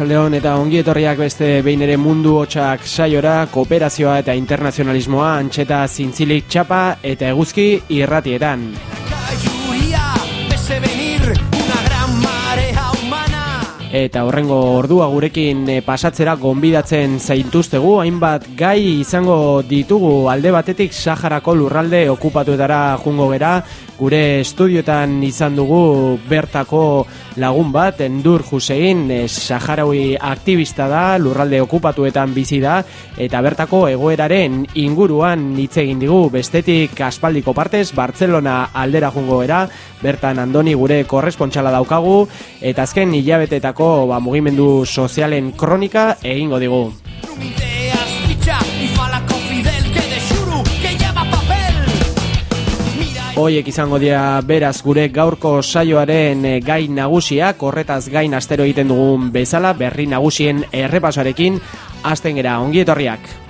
Arratsaldeon eta ongi etorriak beste behin ere mundu hotxak saiora, kooperazioa eta internazionalismoa, antxeta zintzilik txapa eta eguzki irratietan. Eta horrengo ordua gurekin eh, pasatzera gonbidatzen zaintuztegu, hainbat gai izango ditugu. Alde batetik Saharako lurralde okupatuetara jungo gera, gure estudioetan izan dugu bertako lagun bat, Endur Hussein, eh, Saharaui aktivista da, lurralde okupatuetan bizi da, eta bertako egoeraren inguruan hitz egin digu, bestetik aspaldiko partez, Barcelona aldera jungo era, bertan Andoni gure korrespontxala daukagu, eta azken hilabetetako ba, mugimendu sozialen kronika egingo digu. Hoiek izango dira beraz gure gaurko saioaren eh, gai nagusiak, horretaz gain astero egiten dugun bezala, berri nagusien errepasoarekin, hasten gera, ongi etorriak.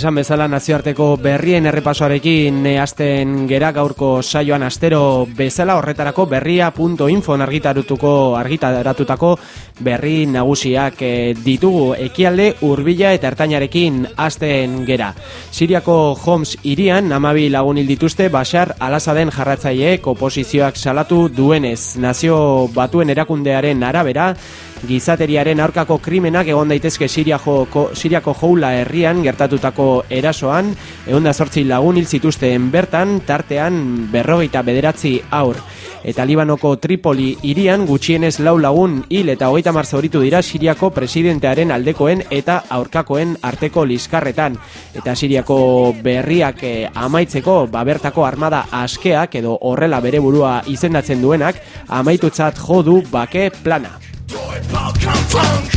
Esan bezala nazioarteko berrien errepasoarekin hasten gera gaurko saioan astero bezala horretarako berria.info argitarutuko argitaratutako berri nagusiak eh, ditugu ekialde urbila eta ertainarekin hasten gera. Siriako Homs irian namabi lagun hil dituzte Bashar alazaden jarratzaileek oposizioak salatu duenez nazio batuen erakundearen arabera gizateriaren aurkako krimenak egon daitezke Siriako, Siriako joula herrian gertatutako erasoan, egon da sortzi lagun hil zituzten bertan, tartean berrogeita bederatzi aur. Eta Libanoko Tripoli irian gutxienez lau lagun hil eta hogeita marza horitu dira Siriako presidentearen aldekoen eta aurkakoen arteko liskarretan. Eta Siriako berriak eh, amaitzeko babertako armada askeak edo horrela bere burua izendatzen duenak amaitutzat jodu bake plana. Deutschpop, Funk.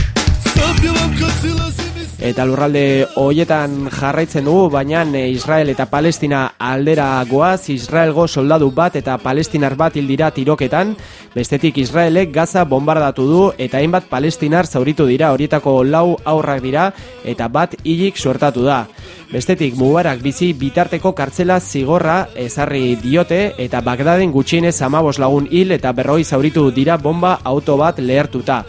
Sag mir, wann Godzilla sie Eta lurralde hoietan jarraitzen dugu, baina eh, Israel eta Palestina aldera goaz, Israelgo soldadu bat eta Palestinar bat hildira tiroketan, bestetik Israelek Gaza bombardatu du eta hainbat Palestinar zauritu dira, horietako lau aurrak dira eta bat hilik suertatu da. Bestetik Mubarak bizi bitarteko kartzela zigorra ezarri diote eta Bagdaden gutxienez amabos lagun hil eta berroi zauritu dira bomba auto bat lehertuta.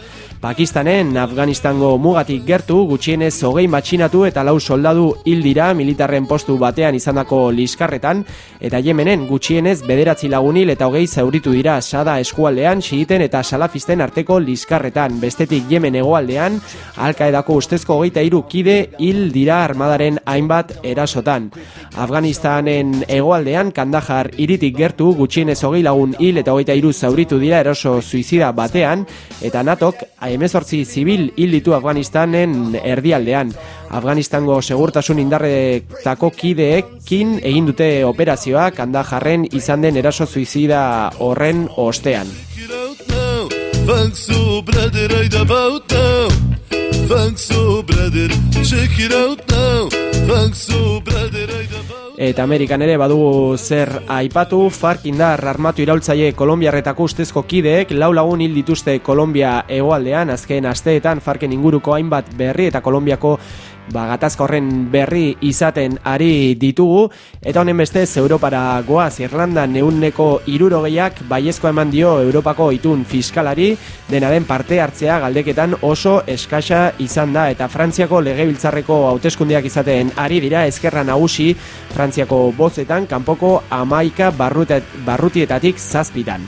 Pakistanen Afganistango mugatik gertu gutxienez hogei matxinatu eta lau soldadu hil dira militarren postu batean izandako liskarretan eta Yemenen gutxienez bederatzi lagunil eta hogei zauritu dira sada eskualdean xiiten eta salafisten arteko liskarretan. Bestetik Yemen egoaldean alkaedako ustezko hogeita hiru kide hil dira armadaren hainbat erasotan. Afganistanen egoaldean Kandahar iritik gertu gutxienez hogei lagun hil eta hogeita hiru zauritu dira eraso suizida batean eta natok emezortzi zibil hil ditu Afganistanen erdialdean. Afganistango segurtasun indarretako kideekin egin dute operazioa kanda jarren izan den eraso suizida horren ostean. Eta Amerikan ere badugu zer aipatu, Fark indar armatu iraultzaile Kolombiarretako ustezko kideek, lau lagun hil dituzte Kolombia egoaldean, azken asteetan Farken inguruko hainbat berri eta Kolombiako ba, gatazka horren berri izaten ari ditugu. Eta honen bestez Europara goaz Irlanda neuneko irurogeiak baiezko eman dio Europako itun fiskalari. Denaren parte hartzea galdeketan oso eskasa izan da. Eta Frantziako legebiltzarreko hauteskundeak izaten ari dira ezkerra nagusi Frantziako bozetan kanpoko amaika barrutietatik zazpitan.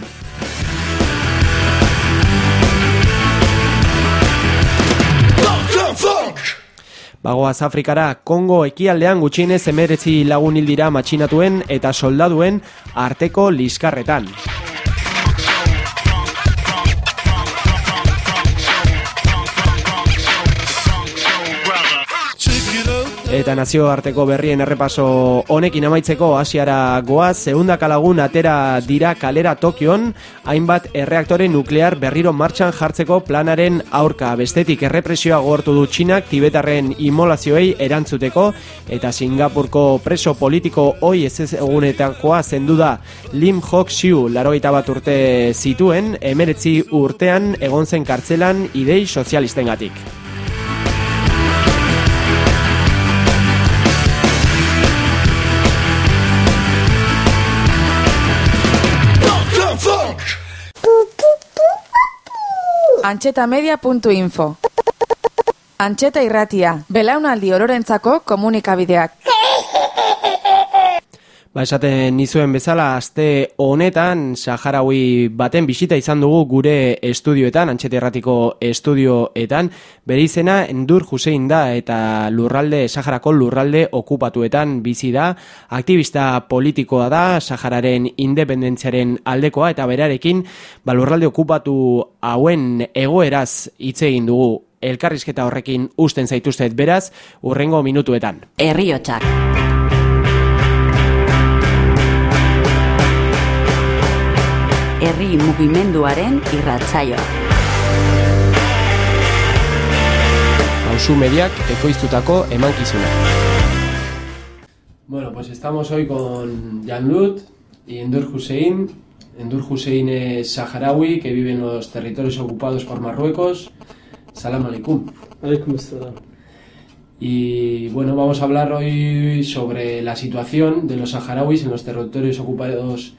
Bagoaz Afrikara, Kongo ekialdean gutxienez emeretzi lagun hildira matxinatuen eta soldaduen arteko liskarretan. Eta nazio arteko berrien errepaso honekin amaitzeko Asiara goaz, zeundak alagun atera dira kalera Tokion, hainbat erreaktore nuklear berriro martxan jartzeko planaren aurka. Bestetik errepresioa gortu du txinak tibetarren imolazioei erantzuteko, eta Singapurko preso politiko hoi ez egunetakoa zendu da Lim Hok Siu larogeita bat urte zituen, emeretzi urtean egon zen kartzelan idei sozialisten antxetamedia.info Antxeta irratia, belaunaldi ororentzako komunikabideak. Ba esaten nizuen bezala aste honetan Saharaui baten bisita izan dugu gure estudioetan, antxeterratiko estudioetan, bere izena Endur Hussein da eta lurralde, Saharako lurralde okupatuetan bizi da, aktivista politikoa da, Sahararen independentziaren aldekoa eta berarekin ba, lurralde okupatu hauen egoeraz hitz egin dugu elkarrizketa horrekin usten zaituztet beraz, urrengo minutuetan. Herriotsak. Herri mugimenduaren irratzaioa. Hauzu mediak ekoiztutako emankizuna. Bueno, pues estamos hoy con Jan Lut y Endur Hussein. Endur Hussein es saharaui que vive en los territorios ocupados por Marruecos. Salam alaikum. Alaikum salam. Y bueno, vamos a hablar hoy sobre la situación de los saharauis en los territorios ocupados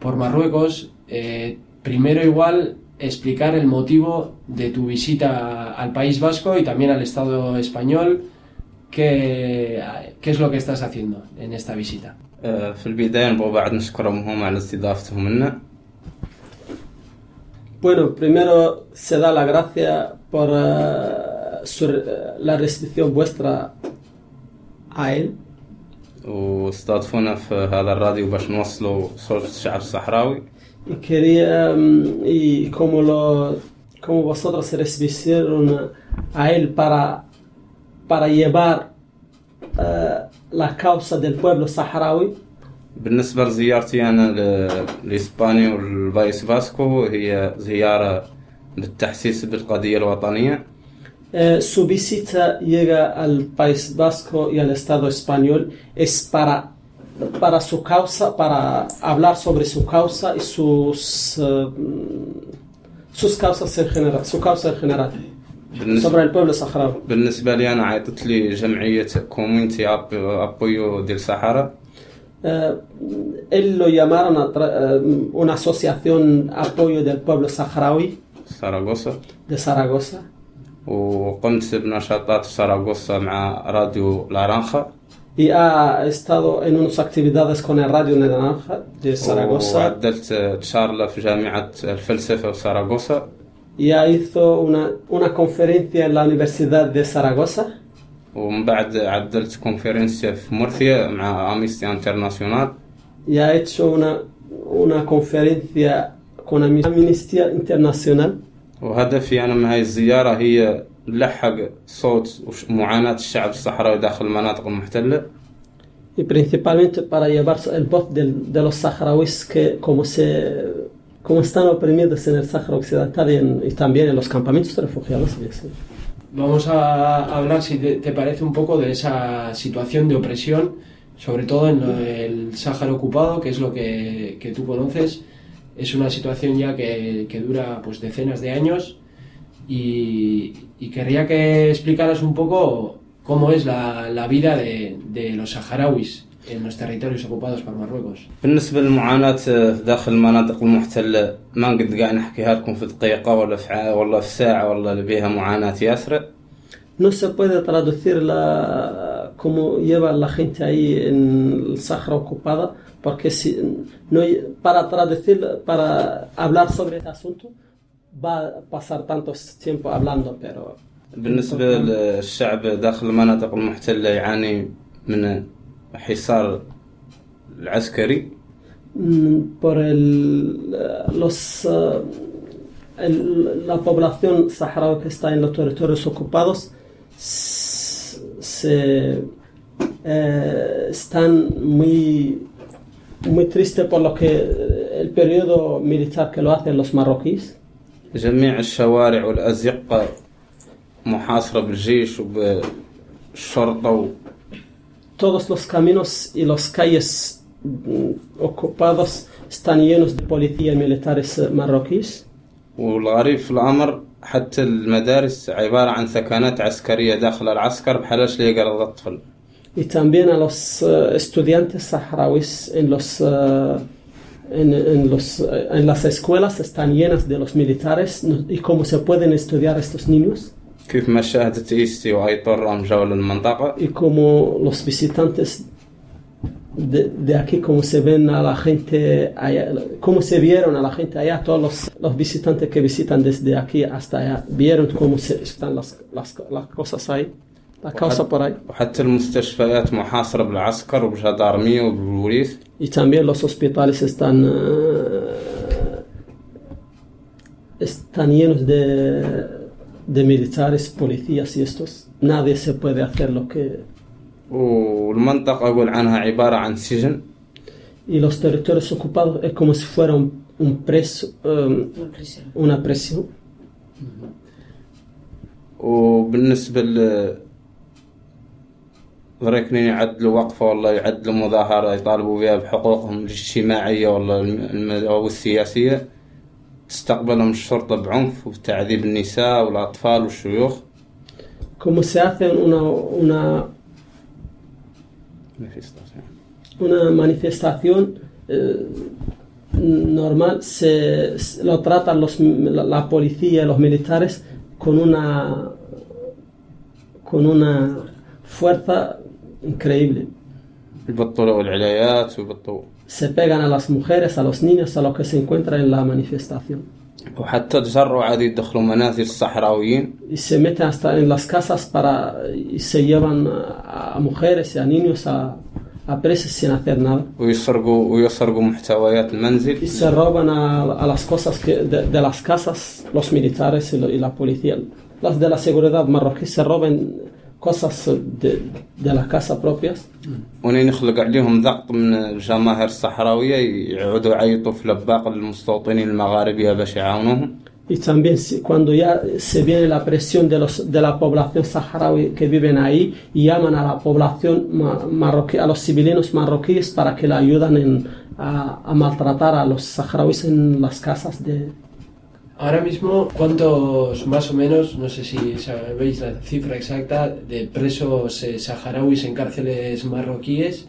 por Marruecos, eh, primero igual explicar el motivo de tu visita al País Vasco y también al Estado español. ¿Qué, qué es lo que estás haciendo en esta visita? Bueno, primero se da la gracia por eh, uh, su, uh, eh, la recepción vuestra a él. واستضافونا في هذا الراديو باش نوصلوا صوت الشعب الصحراوي. mm, y como lo como vosotros recibieron a él para para llevar uh, la causa del pueblo saharaui بالنسبة لزيارتي أنا لإسبانيا والبايس فاسكو هي زيارة للتحسيس بالقضية الوطنية eh, su visita llega al País Vasco y al Estado español es para para su causa, para hablar sobre su causa y sus, uh, sus causas en general, su causa en general. sobre el pueblo saharaui. بالنسبة لي أنا عيطت لي جمعية كوميونتي أبويو ديال الصحراء. él lo llamaron a uh, una asociación apoyo del pueblo saharaui. ساراغوسا de Zaragoza وقمت بنشاطات في ساراغوسا مع راديو لارانخا y ha estado en unas actividades con el Radio Naranja de Zaragoza وعدلت تشارلا في جامعة الفلسفة في ساراغوسا y ha hizo una, una conferencia en la Universidad de Zaragoza ومن بعد عدلت كونفرنسيا في مرثيا مع اميستي انترناسيونال ha hecho una, una conferencia con Amnistía Internacional وهدفي انا من هاي الزيارة هي نلحق صوت وش- معاناة الشعب الصحراوي داخل المناطق المحتلة y principalmente para llevar el voz del- de los saharauis que como se como están oprimidos en el Sáhara Occidental y, en- y también en los campamentos de refugiados y eso. Vamos a hablar, si te, te parece, un poco de esa situación de opresión, sobre todo en lo- el Sáhara ocupado, que es lo que, que tú conoces. Es una situación ya que, que dura pues decenas de años y, y querría que explicaras un poco cómo es la, la vida de, de los saharauis en los territorios ocupados por Marruecos. بالنسبة للمعاناة داخل المناطق المحتلة ما نقد قاعد نحكيها لكم في دقيقة ولا في ع- ولا في ساعة ولا اللي بيها معاناة ياسرة No se puede traducir la, cómo lleva la gente ahí en el Sáhara ocupada, porque si, no, para traducir, para hablar sobre este asunto, va a pasar tanto tiempo hablando, pero بالنسبة للشعب داخل المناطق المحتلة يعاني من حصار العسكري mm, por el, los, eh, el- la población saharaui que está en los territorios ocupados s- se, eh, están muy, muy tristes por lo que eh, el periodo militar que lo hacen los marroquíes. جميع الشوارع والأزقة محاصرة بالجيش وبالشرطة Todos los caminos y las calles mm, ocupados están llenos de policías militares eh, marroquíes. والغريب في الأمر حتى المدارس عبارة عن ثكنات عسكرية داخل العسكر بحلاش اللي يقرا الطفل y también a los uh, estudiantes saharauis en los uh, en, en, los, eh, en las escuelas están llenas de los militares y cómo se pueden estudiar estos niños. Y como los visitantes de, de, aquí, como se ven a la gente allá, cómo se vieron a la gente allá, todos los, los, visitantes que visitan desde aquí hasta allá, vieron cómo se, están las, las, las cosas ahí. وحتى المستشفيات محاصرة بالعسكر وبجدارمية وبالبوليس. يتامي لوس هوسبيتال إستان آه، استانيينوس دي دي ميليتاريس بوليسيا سيستوس. نادي سي بودي هاسير لو كي آه، والمنطقة أقول عنها عبارة عن سجن. y los territorios ocupados es como si fuera un, un preso um, una prisión o بالنسبة ل ضريكنين يعدلوا وقفة ولا يعدلوا مظاهرة يطالبوا بها بحقوقهم الاجتماعية ولا أو السياسية. تستقبلهم الشرطة بعنف وتعذيب النساء والأطفال والشيوخ. Como se hace una, una, una manifestación eh, normal, se, lo tratan los, la, la policía los militares con una, con una fuerza increíble. يبطلوا العلايات ويبطلوا Se pegan a las mujeres, a los niños, a los que se encuentran en la manifestación. وحتى تجرؤوا عاد يدخلوا منازل الصحراويين Y se meten hasta en las casas para, y se llevan a, a mujeres y a niños a, a presos sin hacer nada. ويسرقوا ويسرقوا محتويات Y المنزل se roban a, a las cosas que, de, de las casas, los militares y, lo- y la policía. Las de la seguridad marroquí se roban cosas de, de la casa propias. ونين يخلق عليهم ضغط من الجماهير الصحراوية يعودوا يعيطوا في لباق للمستوطنين المغاربية باش يعاونوهم Y también si- cuando ya se viene la presión de, los, de la población saharaui que viven ahí, y llaman a la población ma- marroquí, a los civilinos marroquíes para que la ayuden en- a, a maltratar a los saharauis en las casas de, Ahora mismo, ¿cuántos más o menos, no sé si sabéis la cifra exacta, de presos eh, saharauis en cárceles marroquíes?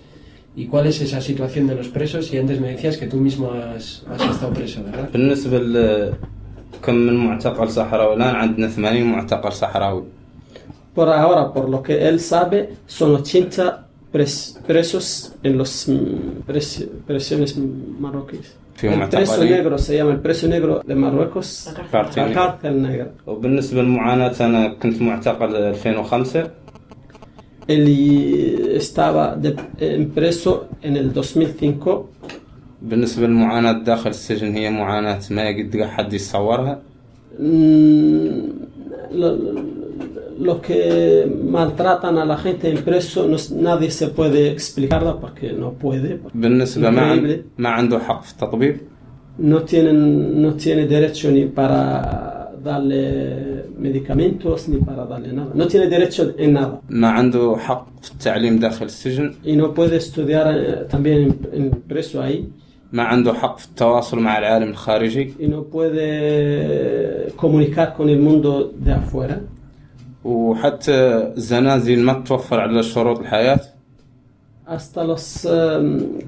¿Y cuál es esa situación de los presos? Y antes me decías que tú mismo has, has estado preso, ¿verdad? بالنسبة ل- كم من معتقل صحراوي الآن عندنا 80 معتقل صحراوي Por ahora, por lo que él sabe, son 80 pres- presos en los mm, pres- prisiones marroquíes. في يوم البريسو اعتقالي نيغروس أيام البريسو نيغرو لمراكش الكارتل نيغرو وبالنسبة للمعاناة أنا كنت معتقل 2005 اللي estaba إمبريسو إن el 2005 بالنسبة للمعاناة داخل السجن هي معاناة ما يقدر حد يصورها Mm, Lo, lo que maltratan a la gente en preso, no, nadie se puede explicarla porque no puede. بالنسبة ما, عن... Increíble. ما عنده حق في التطبيب no tienen no tiene derecho ni para darle medicamentos ni para darle nada no tiene derecho en nada ما عنده حق في التعليم داخل السجن y no puede estudiar eh, también en, en preso ahí ما عنده حق في التواصل مع العالم الخارجي y no puede comunicar con el mundo de afuera وحتى الزنازل ما تتوفر على شروط الحياة hasta los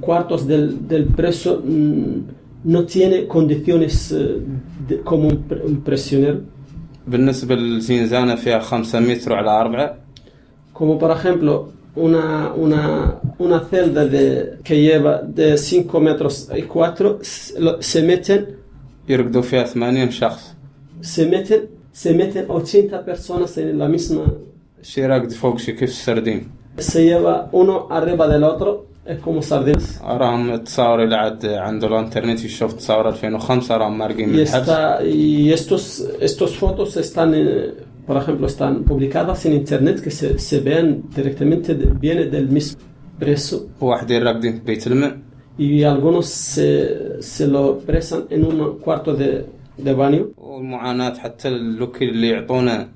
cuartos del, del preso mm, no tiene condiciones eh, de- como un, prisionero بالنسبة للزنزانة فيها خمسة متر على أربعة Como por ejemplo, una, una, una celda de, que lleva de 5 metros y 4, se meten, يرقدوا فيها ثمانين شخص se meten, se meten 80 personas en la misma. شي راقد فوق شي كيف السردين Se lleva uno arriba del otro, es como sardinas. أراهم تصاور اللي عاد عنده الانترنت يشوف تصاور 2005 أراهم مارقين من Y, الحبس está, y estos, estos fotos están, eh, por ejemplo, están publicadas en internet que se, se ven directamente, de- viene del mismo preso. وواحدين راقدين في بيت الماء Y algunos se, se lo presan en un cuarto de, دبانيو؟ والمعاناة حتى اللوكي اللي يعطونا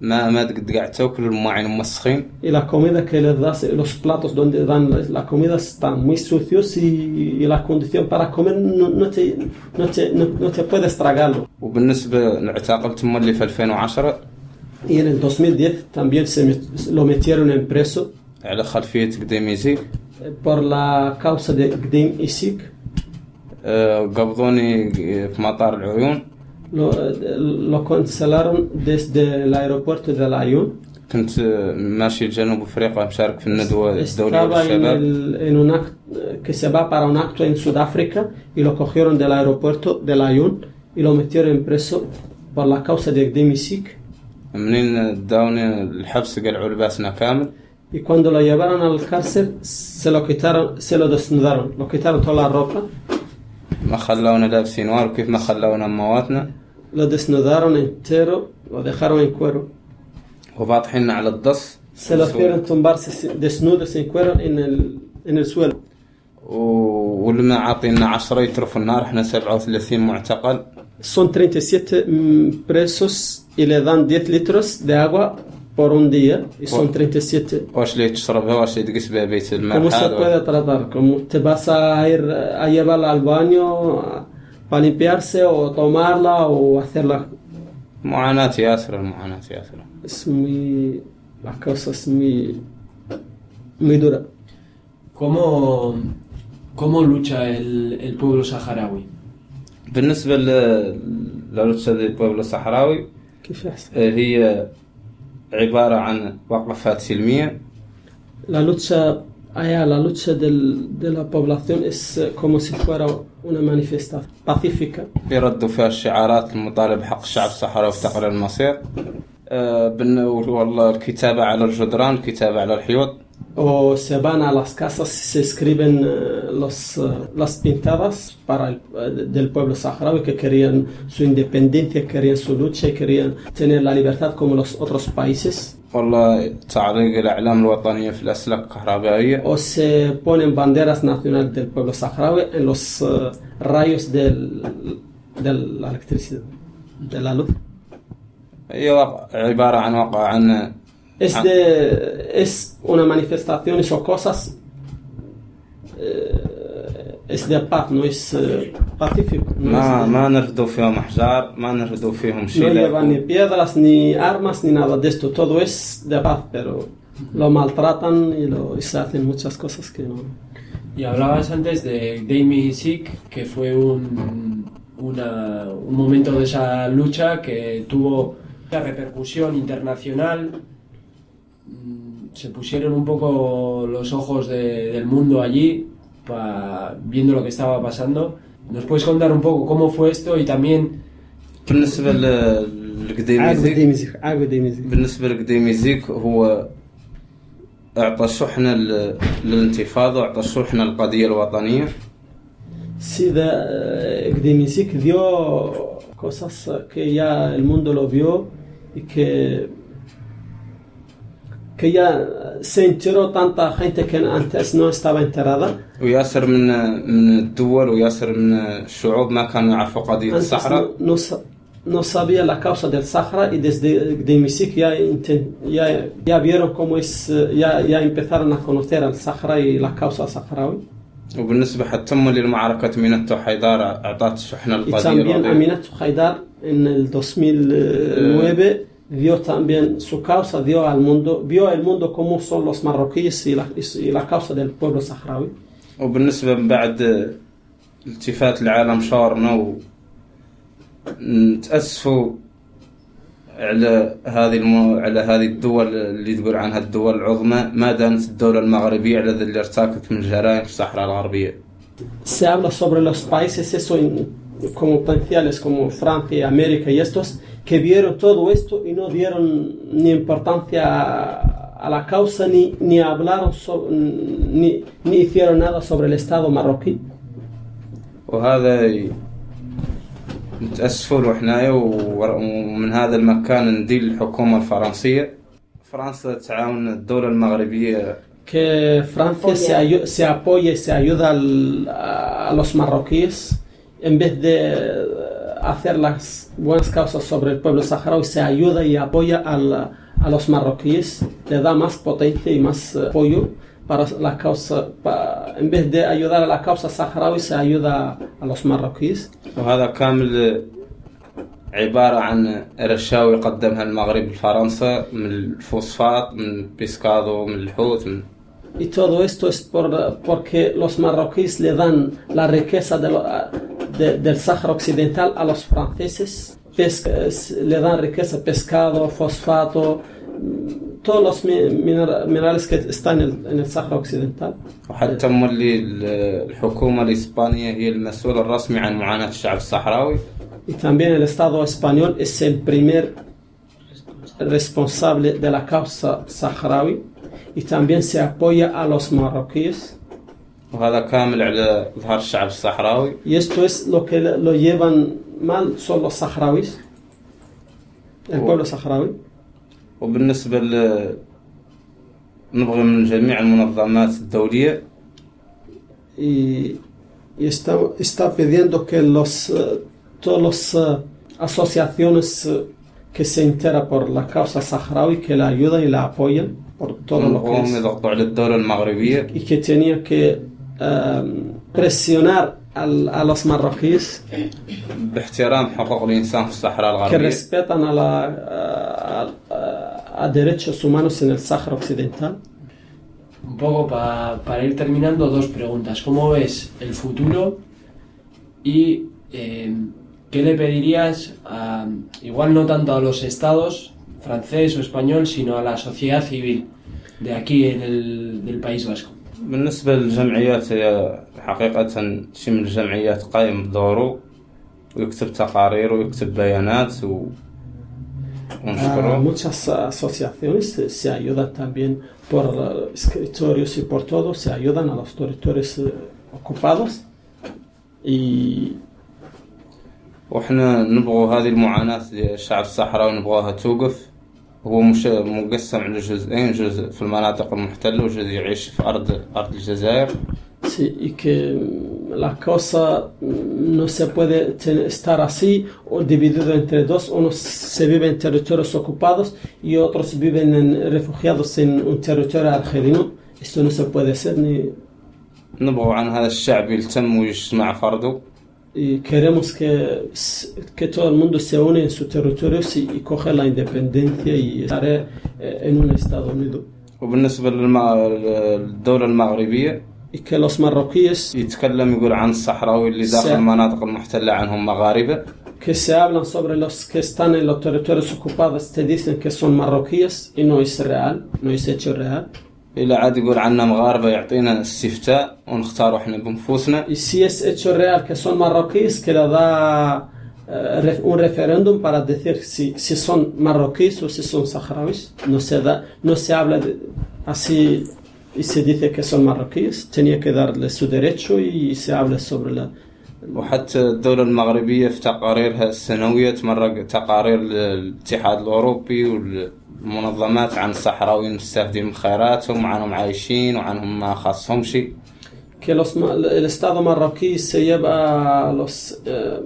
ما ما قد قاعد تاكل المواعين مسخين اي كوميدا كي لي داس لوس دون دان لا كوميدا ستان موي سوثيوس اي لا كونديسيون بارا كومين نوتي نوتي نوتي بودي استراغالو وبالنسبة للعتاقل تما اللي في 2010 اي ان 2010 تامبيان سي لو ميتيرون امبريسو على خلفية قديميزي بور لا كاوسا دي قديم ايزيك قبضوني في مطار العيون. لو لو كنت سلارم ديس دي لايروبورت دي العيون. كنت ماشي جنوب أفريقيا مشارك في الندوة الدولية للشباب إن هناك كسبا بارا ان اكتو ان سود افريكا اي لو كوخيرون دي لايروبورت دي العيون اي لو ميتيرو امبريسو بار لا كاوسا دي ديميسيك منين داوني الحبس قلعوا لباسنا كامل. اي كوندو لو يبرنا الكارسل سلو كيتارو سلو دوسندارو لو كيتارو تولا الروبا ما خلونا لابسين وار وكيف ما خلونا امواتنا لدس نظارنا تيرو وذخروا كويرو. وباطحين على الدس. سلافير أنتم بارس دس نودس إن ان إن السويل. ولما عطينا 10 يتر في النار إحنا 37 معتقل. سون 37 بريسوس إلى 10 لتر دي أغوا. por un día y son 37. واش اللي تشربها واش اللي تقيس بها بيت الماء ¿Cómo se هذا puede tratar? ¿Cómo te vas a ir a llevarla al baño a- para limpiarse o tomarla o hacerla? معاناة ياسر المعاناة ياسر Es muy. La cosa es muy. muy dura. ¿Cómo, cómo lucha el, el pueblo saharaui? بالنسبة ل- للوتشة دي بوبلو الصحراوي كيف يحصل؟ هي عبارة عن وقفات سلمية La lucha. Allá, la lucha del- de la población es como si fuera una manifestación pacífica. يردوا فيها الشعارات المطالبة بحق الشعب الصحراوي في تقرير المصير بالن- والله الكتابة على الجدران الكتابة على الحيوط O se van a las casas y se escriben eh, los, eh, las pintadas para el, eh, del pueblo saharaui que querían su independencia, querían su lucha y querían tener la libertad como los otros países. والله تعليق الأعلام الوطنية في الأسلاك الكهربائية O se ponen banderas nacionales del pueblo saharaui en los eh, rayos del, de la electricidad, de la luz. هي وق- عبارة عن وقع عن Es, Ah. de, es una manifestaciones o cosas, eh, es de paz, no es eh, pacífico. no ما es de- ما نرفدوا فيهم أحجار ما نرفدوا فيهم No شيء llevan ni لا- piedras, ni armas, ni nada de esto. Todo es de paz, pero lo maltratan y, lo, y se hacen muchas cosas que no. Y hablabas antes de Damien Sick, que fue un, una, un momento de esa lucha que tuvo una repercusión internacional. Mm, Se pusieron un poco los ojos de- del mundo allí, pa- viendo lo que estaba pasando. ¿Nos puedes contar un poco cómo fue esto y también بالنسبة ل- للقديميزيك ديميزيك عقد ديميزيك بالنسبة للقديميزيك هو أعطى شحنة ل- للانتفاضة وأعطى شحنة للقضية الوطنية Sí, de, eh, Gdemizik dio cosas que ya el mundo lo vio y que, كيا سنترو طنطا خنت كان أنت أسنو استابا انتراضا وياسر من من الدول وياسر من الشعوب ما كانوا يعرفوا قضية الصحراء. نو صابيا لا كابسا ديال الصحراء إدس دي ميسيك يا انت يا يا بيرو كومو اس يا يا امبيثار نا كونوتير الصحراء لا كابسا صحراوي. وبالنسبة حتى للمعركة مينتو حيدار أعطات شحنة القضية تامبيان مينتو حيدار إن 2009 dio también su causa, dio al mundo, vio al mundo cómo son los marroquíes y la, y la causa del pueblo saharaui. وبالنسبة من بعد التفات العالم شارنا و نتأسفوا على هذه المو... على هذه الدول اللي تقول عنها الدول العظمى ما دامت الدولة المغربية على اللي ارتكبت من الجرائم في الصحراء الغربية Se habla sobre los países eso en- como potenciales como Francia América y estos que vieron todo esto y no dieron ni importancia a, a la causa ni, ni hablaron so- ni, ni hicieron nada sobre el Estado marroquí. وهذا ي- نتأسفوا له حنايا و- ومن هذا المكان ندين للحكومة الفرنسية فرنسا تعاون الدولة المغربية que Francia se, ayu- se apoye, se ayuda al- a los marroquíes en vez de hacer las buenas causas sobre el pueblo saharaui, se ayuda y apoya al- a los marroquíes, le da más potencia y más eh, apoyo para la causa, pa- en vez de ayudar a la causa saharaui, se ayuda a los marroquíes. وهذا كامل عبارة عن رشاوي قدمها المغرب لفرنسا من الفوسفات من البيسكادو من الحوت من Y todo esto es por, porque los marroquíes le dan la riqueza de lo- de- del Sáhara Occidental a los franceses. Pesca- es- le dan riqueza, pescado, fosfato, mm, todos los mi- minera- minerales que están en el, en el Sáhara Occidental. وحتى مولي ال- الحكومة الإسبانية هي المسؤول الرسمي عن معاناة الشعب الصحراوي Y también el Estado español es el primer responsable de la causa saharaui. Y también se apoya a los marroquíes. وهذا كامل على ظهر الشعب الصحراوي Y esto es lo que lo llevan mal son los saharauis, el pueblo saharaui. وبالنسبة ل نبغي من جميع المنظمات الدولية Y, y está, está pidiendo que los, eh, todas las eh, asociaciones eh, que se enteran por la causa saharaui que la ayudan y la apoyan por todo lo que es. يضغطوا على الدولة المغربية Y que tenía que Um, presionar al, a los marroquíes que respetan a, la, a, a, derechos humanos en el Sáhara Occidental. Un poco pa, para ir terminando, dos preguntas. ¿Cómo ves el futuro y eh, qué le pedirías, a, igual no tanto a los estados francés o español, sino a la sociedad civil de aquí en el, del País Vasco? بالنسبة للجمعيات هي حقيقة شي من الجمعيات قايم بدوره ويكتب تقارير ويكتب بيانات و... Ah, muchas asociaciones se, ayudan también por eh, escritorios y por todo, se ayudan a los territorios eh, ocupados. Y, وإحنا نبغوا هذه المعاناة ديال الشعب الصحراوي نبغوها توقف هو مش مقسم على جزئين جزء في المناطق المحتلة وجزء يعيش في أرض أرض الجزائر sí, y que mm, la cosa mm, no se puede ten- estar así o dividido entre dos. Unos se vive en territorios ocupados y otros viven en- refugiados en un territorio argelino. Esto no se puede ser ni, نبغوا عن هذا الشعب يلتم ويجتمع فرده y queremos que, que todo el mundo se une en su territorio y, y coge la independencia y estaré eh, en un Estado unido. وبالنسبة للم- للدولة المغربية y que los marroquíes يتكلم يقول عن الصحراوي اللي داخل س- المناطق المحتلة عنهم مغاربة que se hablan sobre los que están en los territorios ocupados te dicen que son marroquíes y no es real, no es hecho real. إلى عاد يقول عنا مغاربة يعطينا استفتاء ونختاروا احنا بنفوسنا Y si es hecho real que son marroquíes, que le da eh, ref- un referéndum para decir si, si son marroquíes o si son saharauis. No se, da, no se habla de- así y se dice que son marroquíes. Tenía que darle su derecho y se habla sobre la... وحتى الدولة المغربية في تقاريرها السنوية تمرق تقارير الاتحاد الأوروبي والمنظمات عن الصحراويين مستهدين خيراتهم وعنهم عايشين وعنهم ما خاصهم شيء que los, el Estado marroquí se lleva a, los, eh,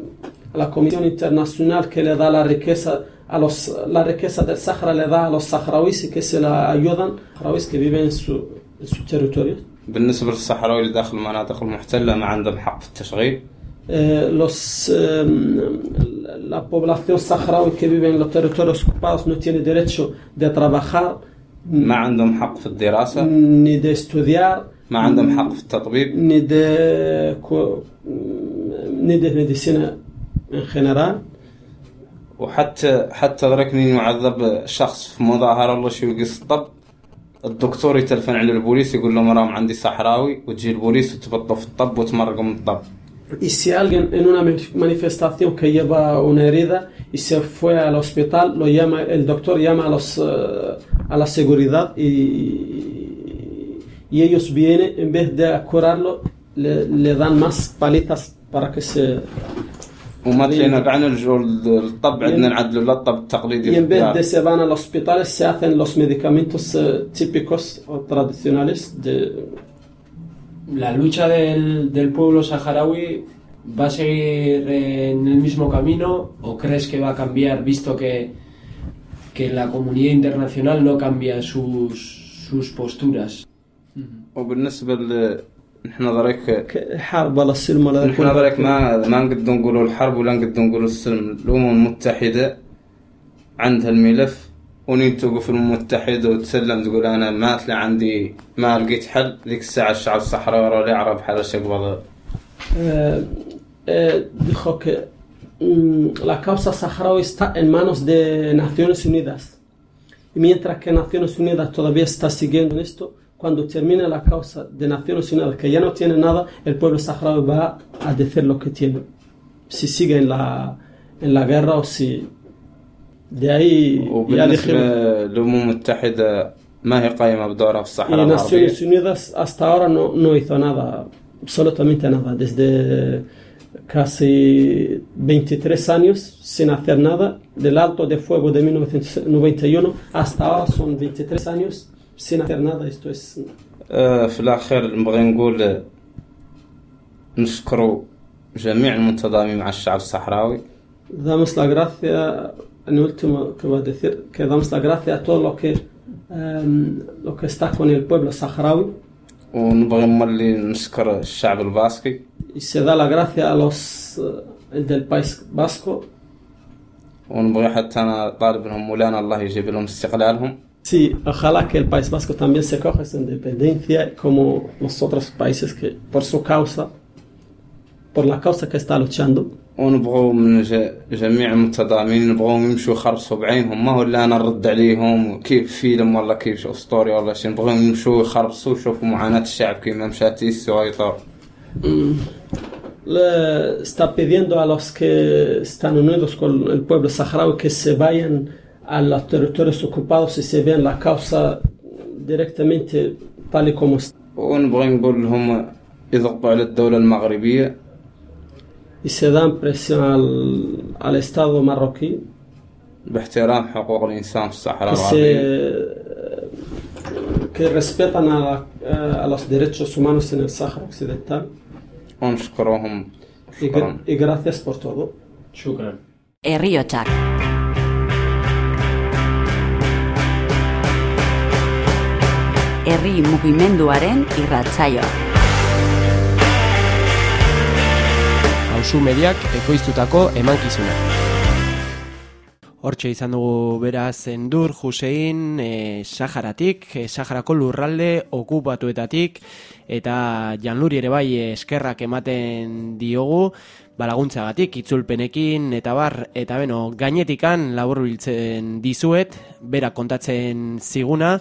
a la Comisión Internacional que le da la riqueza a los, la riqueza del Sahara le da a los saharauis que se la ayudan saharauis que viven en su, en su territorio. بالنسبة للصحراوي اللي داخل المناطق المحتلة ما عندهم حق في التشغيل los, eh, la población saharaui que vive en los territorios ocupados no tiene derecho de trabajar ما عندهم حق في الدراسة ni de estudiar ما عندهم حق في التطبيب ni de, cu- ni de medicina en general. وحتى حتى ذركني يعذب شخص في مظاهرة الله شو يقص الطب. الدكتور يتلفن على البوليس يقول لهم رام عندي صحراوي وتجي البوليس وتبطوا في الطب وتمرقوا من الطب. Y si alguien en una manif- manifestación que lleva una herida y se fue al hospital, lo llama, el doctor llama a, los, eh, a la seguridad y, y ellos vienen, en vez de curarlo, le, le dan más palizas para que se... وما تلينا بعنا الطب عندنا نعدلوا لا الطب التقليدي Y في en vez de الدار. se van al hospital, se hacen los medicamentos eh, típicos o tradicionales de, La lucha del, del pueblo saharaui va a seguir en el mismo camino o crees que va a cambiar visto que, que la comunidad internacional no cambia sus, sus posturas? وبالنسبة ل نحن ذريك حرب ولا السلم ولا نحن ذريك ما ما نقدر نقولوا الحرب ولا نقدر نقولوا السلم الأمم المتحدة عندها الملف ونين توقف الأمم المتحدة وتسلم تقول أنا ما طلع عندي ما لقيت حل ذيك الساعة الشعب الصحراوي ولا يعرف حل شقبض Eh, eh, dijo que mm, la causa saharaui está en manos de Naciones Unidas. Y mientras que Naciones Unidas todavía está siguiendo en esto, cuando termine la causa de Naciones Unidas, que ya no tiene nada, el pueblo saharaui va a decir lo que tiene. Si sigue en la, en la guerra o si... داي يعني وبالنسبة للأمم المتحدة ما هي قائمة بدورها في الصحراء إيه، الغربية؟ الناسيون سونيدا استعار نويث نظا سلطه من تنظا ديزد كاسي 23 سانيوس سين أثير نظا للالتو دي فوغو دي 1991 حتى استعار سون 23 سانيوس سين أثير نظا إستو اس آه، في الأخير نبغي نقول نشكروا جميع المنتظمين مع الشعب الصحراوي. ذا مسلا غراثيا en último que voy a decir, que damos la gracia a todo lo que, em, lo que está con el pueblo saharaui ونبغي نملي نشكر الشعب الباسكي y se da la gracia a los eh, del país vasco ونبغي حتى انا طالب لهم مولانا الله يجيب لهم استقلالهم Sí, ojalá que el País Vasco también se coja su independencia como los otros países que por su causa, por la causa que está luchando, ونبغوا من جميع المتضامنين نبغوهم يمشوا يخرصوا بعينهم ما هو أنا نرد عليهم؟ كيف فيلم ولا كيف شو اسطوري ولا شيء نبغوهم يمشوا يخرصوا يشوفوا معاناة الشعب كيما مشات le está pidiendo a los que están unidos con el pueblo saharaui que se vayan a los territorios ocupados y se vean la causa directamente tal y como está. ونبغي نقول لهم يضغطوا على الدولة المغربية. Y se dan presión al, al Estado marroquí باحترام حقوق الإنسان في الصحراء que, الغربية se, que respetan a, la- a los derechos humanos en el Sáhara Occidental. ونشكرهم Y, شكرا gra- y gracias por todo. Shukran. Herriotsak. Herri mugimenduaren irratsaioa. Hauzu mediak ekoiztutako emankizuna. Hortxe izan dugu beraz endur Jusein e, Saharatik, e, Saharako lurralde okupatuetatik eta janluri ere bai eskerrak ematen diogu, balaguntzagatik, itzulpenekin, eta bar, eta beno, gainetikan labur biltzen dizuet, bera kontatzen ziguna,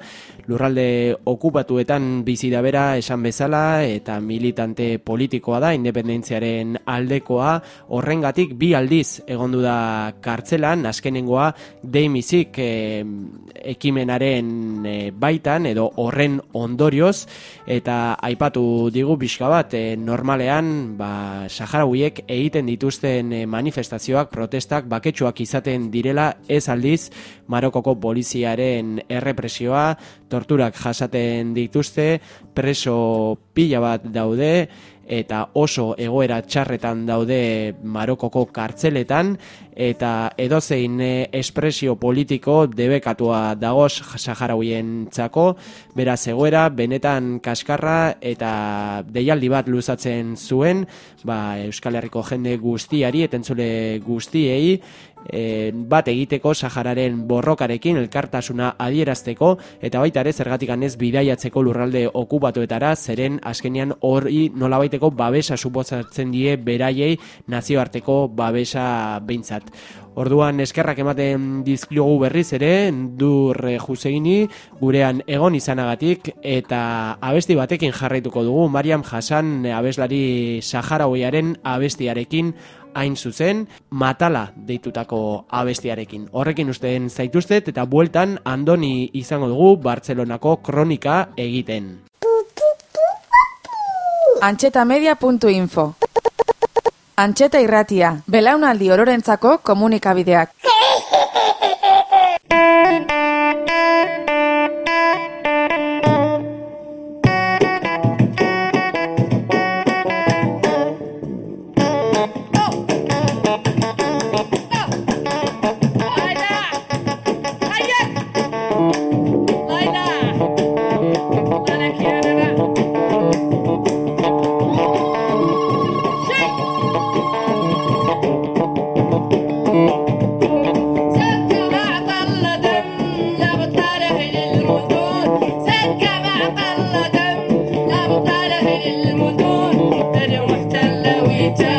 lurralde okupatuetan bizi da bera esan bezala, eta militante politikoa da, independentziaren aldekoa, horrengatik bi aldiz egondu da kartzelan, azkenengoa, deimizik e, ekimenaren e, baitan, edo horren ondorioz, eta aipatu digu pixka bat, e, normalean, ba, Saharauiek egiten dituzten eh, manifestazioak, protestak, baketsuak izaten direla, ez aldiz, Marokoko poliziaren errepresioa, torturak jasaten dituzte, preso pila bat daude, eta oso egoera txarretan daude Marokoko kartzeletan eta edozein eh, espresio politiko debekatua dagoz Saharauien txako, beraz egoera benetan kaskarra eta deialdi bat luzatzen zuen ba, Euskal Herriko jende guztiari, etentzule guztiei e, bat egiteko Sahararen borrokarekin elkartasuna adierazteko eta baita ere zergatik ez bidaiatzeko lurralde okupatuetara zeren azkenian hori nolabaiteko babesa suposatzen die beraiei nazioarteko babesa behintzat. Orduan eskerrak ematen dizkiogu berriz ere, dur Jusegini gurean egon izanagatik eta abesti batekin jarraituko dugu Mariam Hassan abeslari Saharauiaren abestiarekin hain zuzen matala deitutako abestiarekin. Horrekin ustean zaituztet eta bueltan andoni izango dugu Bartzelonako kronika egiten. Antxetamedia.info Antxeta irratia, belaunaldi ororentzako komunikabideak. It's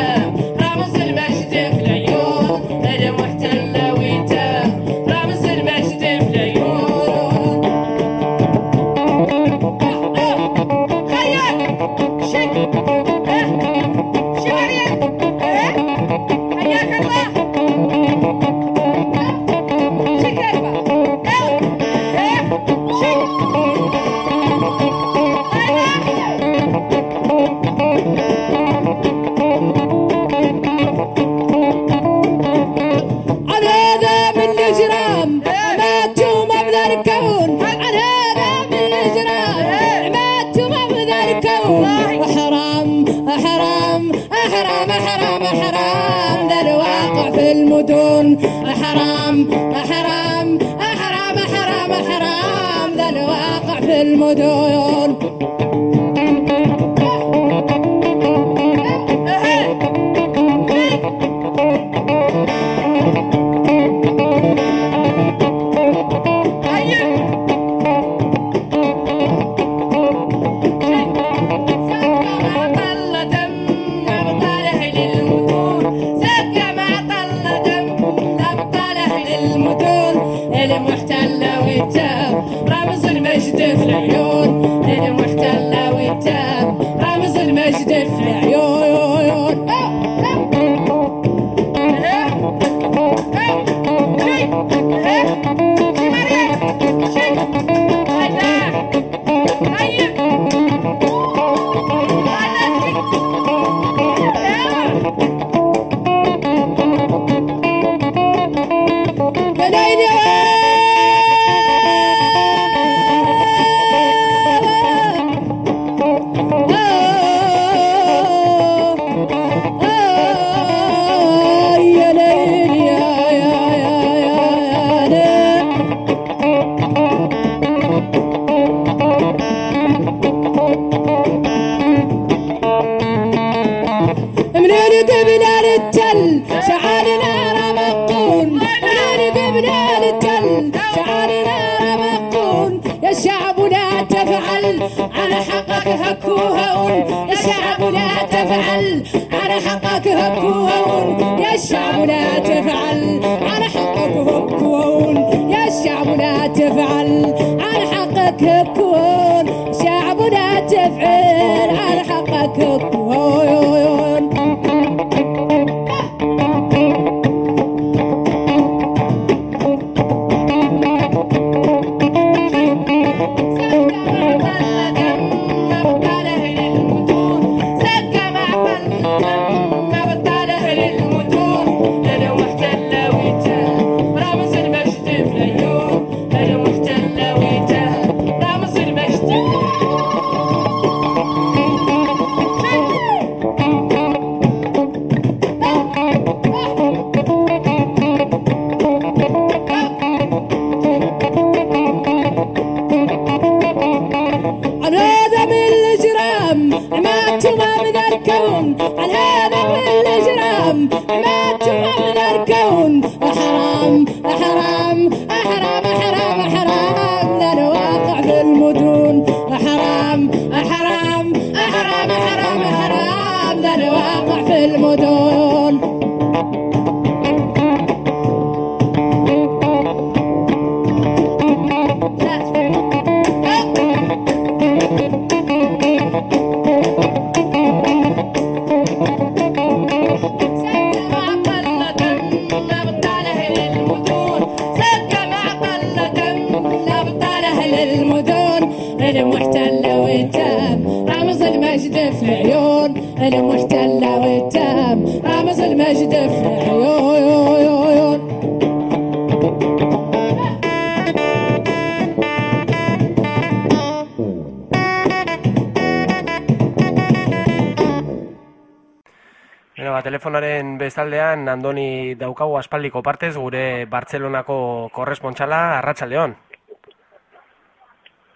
bezaldean Andoni daukagu aspaldiko partez gure Bartzelonako korrespontxala Arratsaldeon.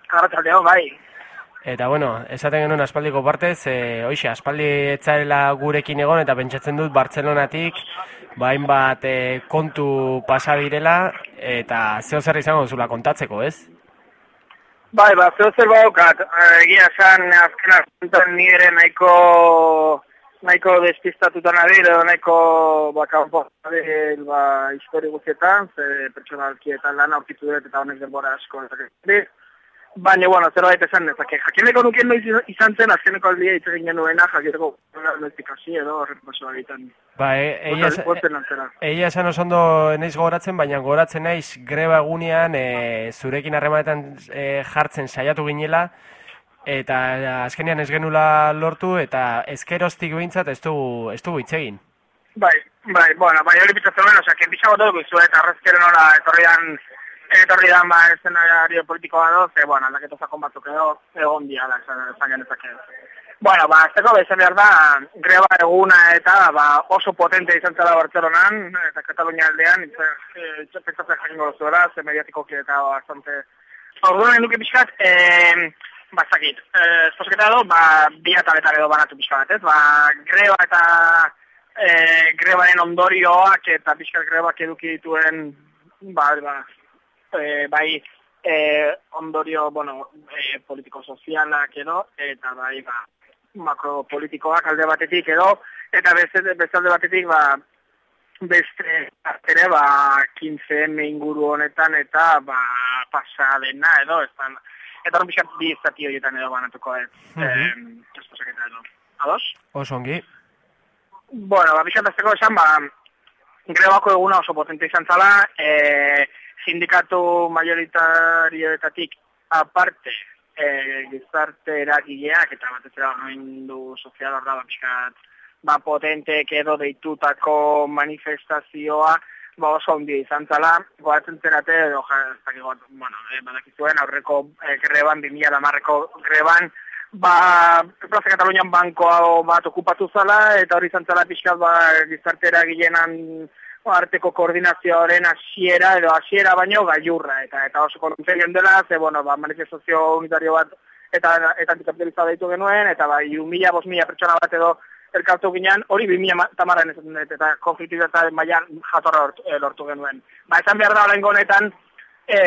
Arratxaldeo, bai. Eta bueno, esaten genuen aspaldiko partez, e, hoxe, aspaldi etzaela gurekin egon eta pentsatzen dut Bartzelonatik bain bat e, kontu pasa direla eta zeo zer izango zula kontatzeko, ez? Bai, ba, zeo zer baukat, eh, egia esan azken asuntan ni ere nahiko nahiko despistatuta nabil, edo nahiko ba, kanpo nabil, ba, histori guztietan, ze pertsonalkietan lan aurkitu dut eta honek denbora asko ezakit. Baina, bueno, zerbait esan nezake. Jakineko nukien noiz izan zen, azkeneko aldia hitz egin genuena, jakiteko noiz ikasi edo horrek paso egiten. Ba, e, egia, antzera. egia esan oso ondo naiz gogoratzen, baina gogoratzen naiz greba egunean e, zurekin harremanetan e, jartzen saiatu ginela, eta azkenean ez genula lortu, eta ezkeroztik behintzat ez dugu, ez dugu hitz egin. Bai, bai, bueno, bai, hori pitzatzen nuen, osea, que pixago dugu izu, eta arrezkeren nola etorri dan, etorri dan, ba, eszenario politiko bat doz, e, bueno, aldaketa zakon batzuk edo, egon diala, esan, esan genezake. Bueno, ba, azteko bezan behar da, greba eguna eta, ba, oso potente izan zela Bartzelonan, eta Katalunia aldean, e, pentsatzen jakingo duzuela, ze mediatikoki eta bastante... Orduan egin duke pixkat, e, bazakit, e, esposeketa edo, ba, bi ataletan edo banatu pixka bat, ez? Ba, greba eta e, grebaren ondorioak eta pixkat grebak eduki dituen, ba, ba, e, bai, e, ondorio, bueno, e, politiko-sozialak edo, eta bai, ba, makropolitikoak alde batetik edo, eta beste, beste alde batetik, ba, beste ere, ba, 15 inguru honetan, eta, ba, pasa dena edo, da, eta hori pixat bi zati horietan edo banatuko, eh, Mhm. eh, esposaketa edo. Ados? Oso ongi. Bueno, ba, pixat azteko esan, ba, grebako eguna oso potente izan zala, e, sindikatu majoritarioetatik aparte, e, gizarte eragileak, eta batez ere du sozial horra, ba, pixkat, ba, potentek edo deitutako manifestazioa, ba, oso handia izan zala, goatzen zerate, edo, goat- bueno, e, badakizuen, aurreko e, greban, 2000 damarreko greban, ba, Plaza Katalunian bankoa bat okupatu zala, eta hori izan zala pixkat, ba, gizarte eragilenan arteko koordinazioaren hasiera edo hasiera baino gailurra eta eta oso kontentzen dela ze bueno ba manifestazio unitario bat eta eta antikapitalizada deitu genuen eta bai 1000 5000 pertsona bat edo elkartu ginean hori 2010an esaten dut eta konfliktibitate mailan jatorra lortu, eh, lortu genuen ba esan behar da oraingo honetan e,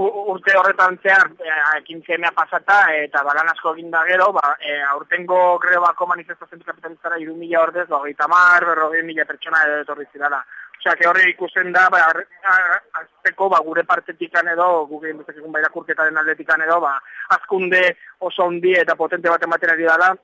urte horretan zehar e, pasata eta balan asko egin da gero, ba, e, aurtengo grebako manifestazio kapitalistara iru mila ordez, ba, gaita mar, berrogei mila pertsona edo etorri zirala. Osea, que horre ikusten da, ba, azteko, ba, gure partetikan edo, gure inbestekin baira kurketaren aldetikan edo, ba, azkunde oso ondi eta potente bat ematen ari dala,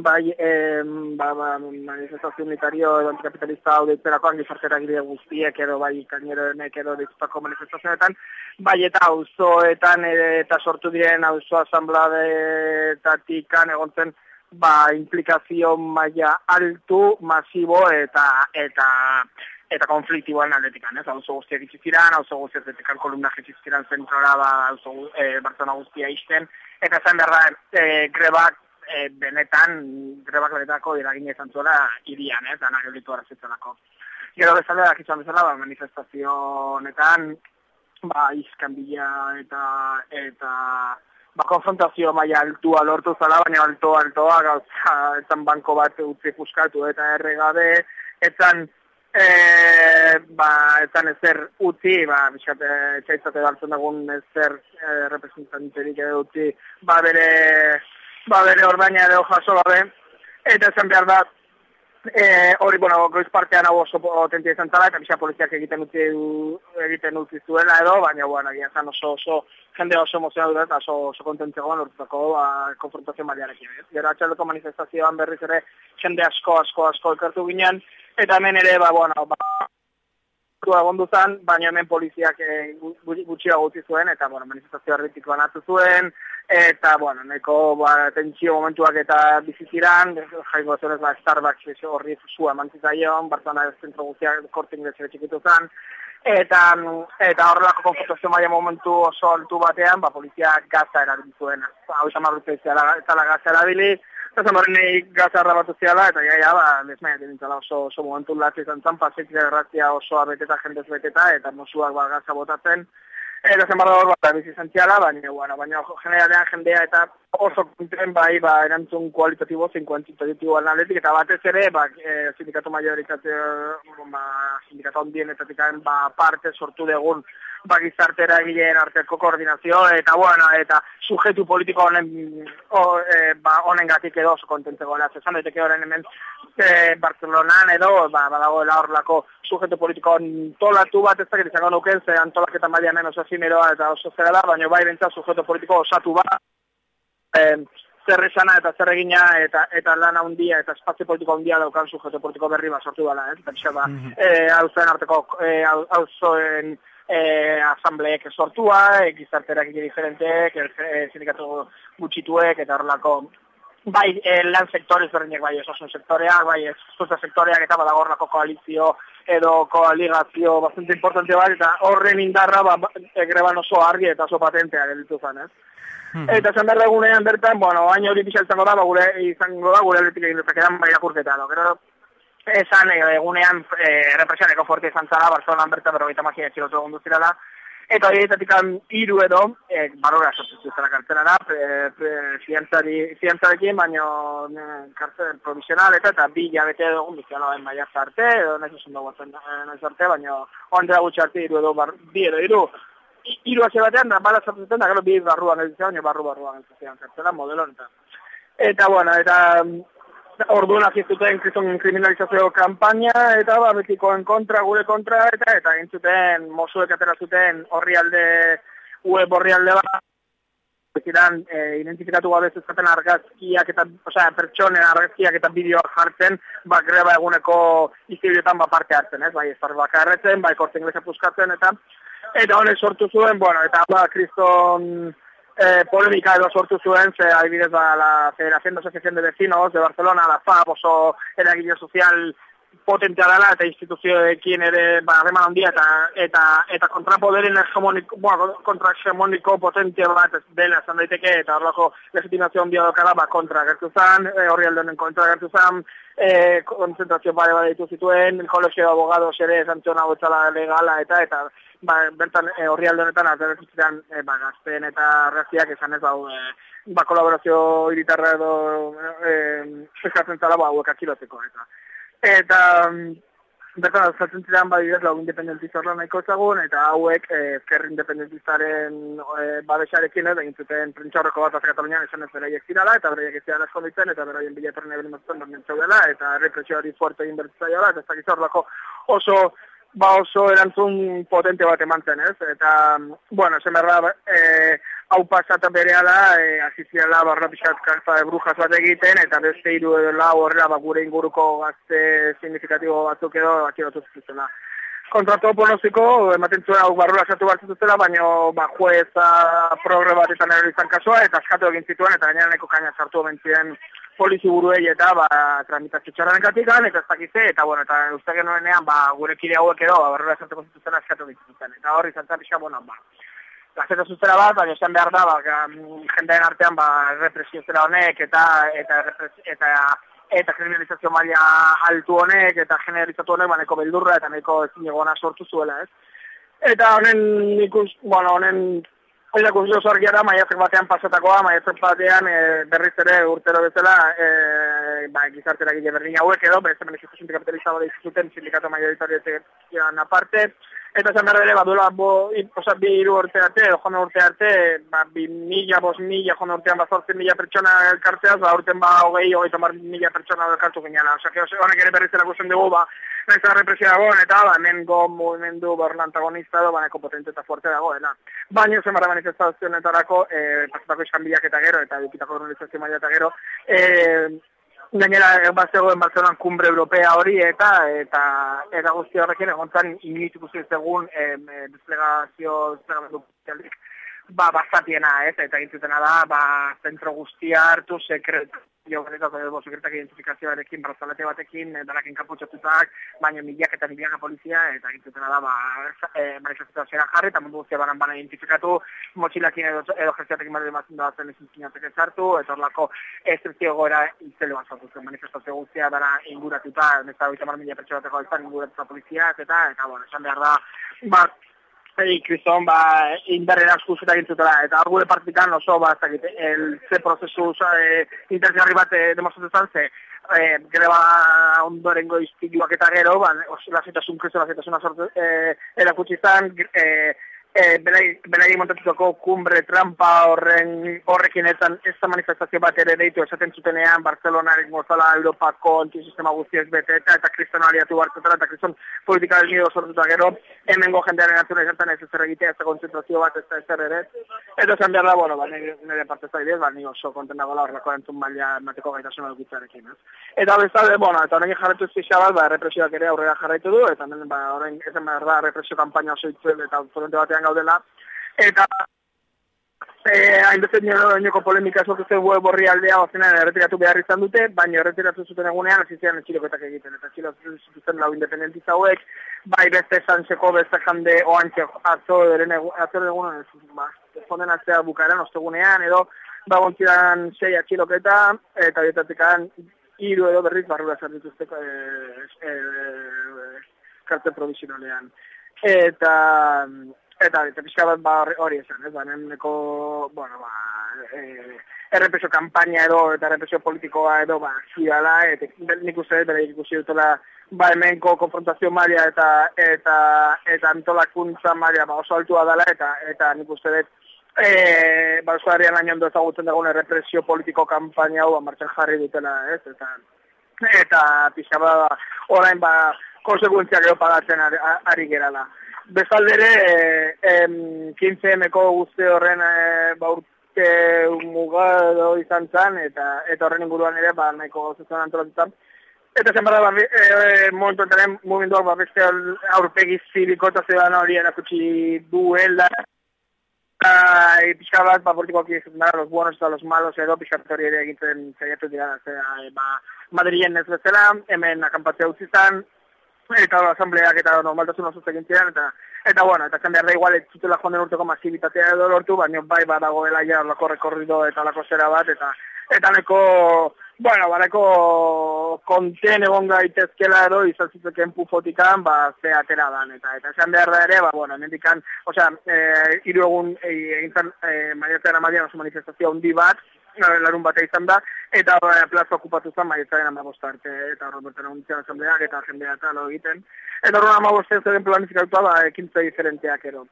bai, eh, ba, ba, manifestazio unitario edo antikapitalista hau deitzerakoan gizartera gire guztiek edo bai kaineroenek edo deitzutako manifestazioetan, bai eta auzoetan eta sortu diren auzo asambladetatik egontzen ba, implikazio maila altu, masibo eta eta eta konfliktiboan atletikan, ez? Auzo guztiak itxiziran, auzo guztiak atletikal kolumna itxiziran zentrora, ba, auzo e, Bartona guztia izten, eta zen berda, e, grebak e, benetan, grebak benetako iragin izan zuela irian, ez? Dana gelitu arazitzalako. Gero bezala, dakitzuan bezala, ba, manifestazio honetan, ba, izkan bila eta, eta, ba, konfrontazio maila altua lortu zala, baina alto altoa, gauza, etzan banko bat utzi puskatu eta erregabe, etzan, E, ba, ezan ezer utzi, ba, biskat, txaitzate baltzen dagoen ezer e, representanterik edo utzi, ba, bere, ba, bere ordaina edo jaso gabe, eta esan behar da, e, hori, bueno, goiz partean hau oso potentia izan zala, eta bisa poliziak egiten utzi, egiten utzi zuela edo, baina, bueno, egia zan oso, oso, jende oso emozionatu dut, oso, oso kontentzegoan urtutako ba, konfrontazio maliarekin. Gero atxaldeko manifestazioan berriz ere, jende asko, asko, asko elkartu ginen, Eta hemen ere, ba, bueno, ba, egondu zen, baina hemen poliziak e, gutxia gutxi zuen, eta, bueno, manifestazio arretik banatu zuen, eta, bueno, neko, ba, tentsio momentuak eta biziziran, jaingo zuen ez, ba, Starbucks horri zua mantzitaion, Barcelona ez zentro guztiak korting dezire txikitu zen, eta, eta horrelako konfrontazio maia momentu oso altu batean, ba, poliziak gaza erabili zuen, hau eta marrutzea eta la gaza erabili, Eta zen nahi gazarra bat uziala, eta ja, ba, desmaia dintzala oso, oso momentu latz izan zan, pasetik errazia osoa beteta, jendez beteta, eta mosuak ba, gaza botatzen. Eta zen barra hor, ba, bizi zantziala, baina, bueno, baina generalean jendea eta oso konten bai, ba, erantzun kualitatibo, zein kuantitatibo analetik, eta batez ere, ba, e, sindikatu majoritate, ba, sindikatu ondienetatik ba, parte sortu degun, ba, gizartera egileen arteko koordinazio, eta bueno, eta sujetu politiko honen o, e, ba, honen gatik edo oso kontente gola. Zezan daiteke horren hemen e, Barcelonan edo, ba, badagoela horrelako sujetu politiko tolatu bat ez dakit izango nuken, ze antolaketa maila hemen oso zineroa eta oso zera da, baina bai bentsa sujetu politiko osatu bat, e, zer esana eta zer egina eta eta lana handia eta espazio politiko handia daukan sujetu politiko berri bat sortu dela, eh? Pentsa ba, mm -hmm. arteko, e, auzoen e, asambleek sortua, e, gizarterak egi diferenteek, e, sindikatu gutxituek, eta horrelako bai e, lan sektorez berdinek, bai osasun sektoreak, bai zuzta sektoreak, eta badagorlako koalizio edo koaligazio bastante importante bat, eta horren indarra ba, egreban oso argi eta oso patentea gelditu zen, ez? Hmm. Eta zen berda egunean bertan, bueno, baina hori pixaltzango da, ba, gure izango da, gure aletik egin dezakedan bai akurketa, no? Gero, esan e, egunean e, represioneko fuerte izan zara, Barcelonan berta berrogeita mazia etxilotu egon duzirala, eta hori etatik iru edo, e, barrora sortu zara kartzelara, zientzarekin, baino e, kartzel provisional eta eta bi jabete edo egun biziala bain maia zarte, edo nahi zuzen dugu nahi zarte, baino ondera gutxe arte iru edo, bar, bi edo iru, iru hase batean, da, bala zartu zuten, da gero bi barruan ez baino barru barruan ez zian kartzela, modelon eta. Eta, bueno, eta orduan hasi zuten kriston kriminalizazio kampaina eta ba betikoen kontra gure kontra eta eta egin zuten mozuek atera zuten orrialde web orrialde bat ziren e, identifikatu gabe zuzkaten argazkiak eta, osea, pertsonen argazkiak eta bideoak jartzen, ba, greba eguneko izibiotan ba parte hartzen, ez, bai, ez bakarretzen, bai, korte inglesa puskatzen, eta, eta honek sortu zuen, bueno, eta, ba, kriston, eh, polemika edo sortu zuen, ze adibidez ba, la Federación de Asociación de Vecinos de Barcelona, la FAB oso eragile sozial potentea dela eta instituzioekin ere ba, reman handia eta, eta, eta kontrapoderin hegemoniko, bueno, kontra hegemoniko potentia bat dela esan daiteke eta horrelako legitimazio handia dokara ba, kontra gertu zan, e, horri aldonen kontra gertu zan, e, konzentrazio pare bat ditu zituen, el colegio de abogados ere esan legala eta eta ba, bertan e, horri aldonetan atzeratzen e, ba, gazten eta arraziak esan ez bau, e, ba, kolaborazio iritarra edo e, eskatzen zala ba, hauek akiloteko eta eta bertan azaltzen ziren badidez lau independentista horren nahiko ezagun, eta hauek eh, ezker independentistaren eh, babesarekin ez, egin zuten prentxaurreko bat az Katalunian esan ez beraiek zirala, eta beraiek ez zirala eskonditzen, eta beraien bilatorren eberen mazuten bermen txaudela, eta represio hori fuerte egin bertzaiola, eta ez dakiz horrelako oso ba oso erantzun potente bat eman zen, ez? Eta, bueno, zen berra, e, hau pasata berehala, e, aziziala barra pixat karta de brujas bat egiten, eta beste hiru edo lau horrela, ba, gure inguruko gazte signifikatibo batzuk edo, atxilotu zuzena. Kontratu oponoziko, ematen zuen hau barrula sartu bat zutela, baina ba, jueza progre batetan ero izan kasua, eta askatu egin zituen, eta gainera kaina sartu omen ziren polizi buruei eta ba, tramitazio txarren eta ez dakize, eta bueno, eta uste genuenean, ba, gure kide hauek edo, ba, barrula sartuko zituzten askatu egin zituzten, eta horri zantzar pixka, bueno, ba, Gazeta zuzera bat, baina esan behar da, ba, jendearen artean, ba, represio zera honek, eta, eta, eta, eta kriminalizazio maila altu honek, eta generalizatu honek, ba, neko beldurra, eta neko ezin sortu zuela, ez? Eta honen, ikus, bueno, honen, Oida kusio zargia da, maiatzek batean pasatakoa, maiatzek batean e, berriz ere urtero bezala, e, ba, gizartera gile berdin hauek edo, beste manifestazio sindikapitalista bada izuzuten, sindikato maioritarietzean aparte, Eta esan behar ere, baduela, bo, oza, bi iru urte arte, jone urte arte, ba, bi mila, bos mila, jone urtean ba, zortzen mila pertsona elkarteaz, ba, urten ba, hogei, hogei tomar mila pertsona elkartu gineala. Osa, que honek ere berriz erakusten dugu, ba, nahiz da represia dagoen, eta, ba, go, movimendu, borla antagonista, edo, ba, neko potente eta fuerte dagoena. Baina, zen barra manifestazionetarako, eh, pasatako iskan eta gero, eta dukitako organizazio maila eta gero, eh, Gainera, bat zegoen Barcelonan kumbre europea hori, eta eta eta guzti horrekin egontzan initu ikusi zegoen e, desplegazio, desplegamendu ba, bastatiena, ez, eta gintzutena da, ba, zentro guztia hartu, sekret, jo, garetako edo, sekretak identifikazioarekin, brazalete batekin, eh, darakin kaputxatutak, baina milak eta milaka polizia, eta gintzutena da, ba, e, manifestazioa jarri, eta mundu guztia banan bana identifikatu, motxilakin edo, edo gestiatekin bat da zen ezin zinatek ezartu, eta horlako estruzio goera izelo bat manifestazio guztia dara inguratuta, nesta hori tamar mila pertsonateko izan inguratuta polizia, eta, eta, bueno, esan behar da, ba, Ei, kriston, ba, indarren asko zeta gintzutela, eta argure partikan oso, ba, ez el, ze prozesu e, interesgarri bat e, demostratzen ze, e, greba ondorengo iztiluak eta gero, ba, os, la zetasun kristo, la zetasun azortu, e, erakutsi zan, e, e, belai montatutako kumbre trampa horren horrekin ezan ez da manifestazio bat ere deitu esaten zutenean Barcelonaren gozala Europako antisistema guztiez bete eta eta kriston aliatu bartetara eta kriston politika del nido sortuta gero hemengo jendearen atzuna izan ez ez egitea ez konzentrazio bat ez da ez ere eta esan behar da, bueno, ba, nire, nire parte zaidez, ba, nire oso kontendago la horreko entzun maila emateko gaitasuna dukitzarekin, ez? Eta bezala, bueno, eta horrekin jarretu zizia bat, ba, represioak ere aurrera jarraitu du, eta ba, horrein, ezen behar da, represio kampaina oso itzuen, eta zorente batean gaudela, eta eh, hainbeste nioko polemika sortu zen web horri aldea ozenan erretiratu behar izan dute, baina erretiratu zuten egunean hasi ziren etxiloketak egiten, eta etxiloketak zuten lau independentiza hauek, bai beste zantzeko beste jande oantxe atzo eren egunen, ba, fonden atzea bukaeran ostegunean, edo ba gontzidan sei atxiloketa, eta dietatekan hiru edo berriz barrura zer dituzteko e, e, e, karte provisionalean. Eta, Eta, eta pixka bat ba, hori esan, ez, ba, bueno, ba, e, errepresio kampaina edo, eta errepresio politikoa edo, ba, zidala, eta nik uste, bera ikusi dutela, ba, hemenko konfrontazio maria eta, eta, eta antolakuntza maria, ba, oso altua dela, eta, eta nik uste dut, e, ba, oso arian laino ondo ezagutzen dagoen errepresio politiko kampaina hau, ba, martxan jarri dutela, ez, eta, eta pixka bat, ba, orain, ba, konsekuentzia gero pagatzen ari, ari gerala bezaldere eh, 15-eko guzti horren eh, ba urte mugado izan zan, eta, eta horren inguruan ere, ba, nahiko gauzatzen antolatutan. Eta zen barra, ba, e, momentu entaren, momentuak, ba, beste aurpegi zibiko eta zedan hori erakutsi duela. E, pixka bat, ba, politikoak izan los buenos eta los malos, edo pixka hori ere egiten zaiatu dira, zera, e, ba, Madrien ez bezala, hemen akampatzea utzi zan, eta asambleak eta normaltasun oso egin eta eta bueno, eta zen behar da igual ez zutela joan urteko masibitatea edo lortu, baina bai badagoela ja lako rekorrido eta lako zera bat, eta eta neko, bueno, bareko konten egon gaitezkela edo izan zitzeken pufotikan, ba, ze atera dan, eta eta zen behar da ere, ba, bueno, nendikan, osea, e, iru egun e, egin zan, e, maiatzen amadian oso manifestazio handi bat, eh, larun batea izan da, eta eh, plaza okupatu zen, maietzaren amabosta arte, eta horren bertan egun asambleak eta jendea eta lo egiten. Eta horren amabosta zeren planifikatuta, ba, ekintza diferenteak ero.